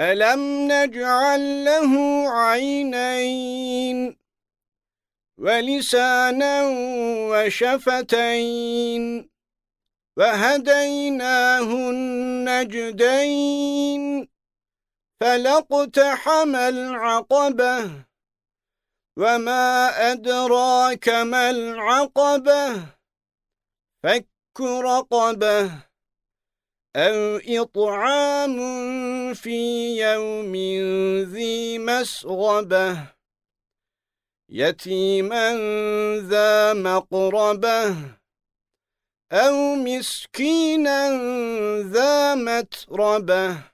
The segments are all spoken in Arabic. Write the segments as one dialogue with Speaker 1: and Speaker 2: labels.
Speaker 1: أَلَمْ نَجْعَلْ لَهُ عَيْنَيْنِ وَلِسَانًا وَشَفَتَيْنِ وَهَدَيْنَاهُ النَّجْدَيْنِ فَلَقْتَحَمَ الْعَقَبَةَ وَمَا أَدْرَاكَ مَا الْعَقَبَةُ فَكُّ رَقَبَةٍ أَوْ إِطْعَامٌ فِي يَوْمٍ ذِي مَسْغَبَةٍ يَتِيمًا ذَا مَقْرَبَةٍ أَوْ مِسْكِينًا ذَا مَتْرَبَةٍ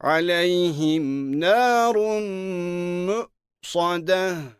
Speaker 1: عليهم نار مؤصده